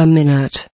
A minute.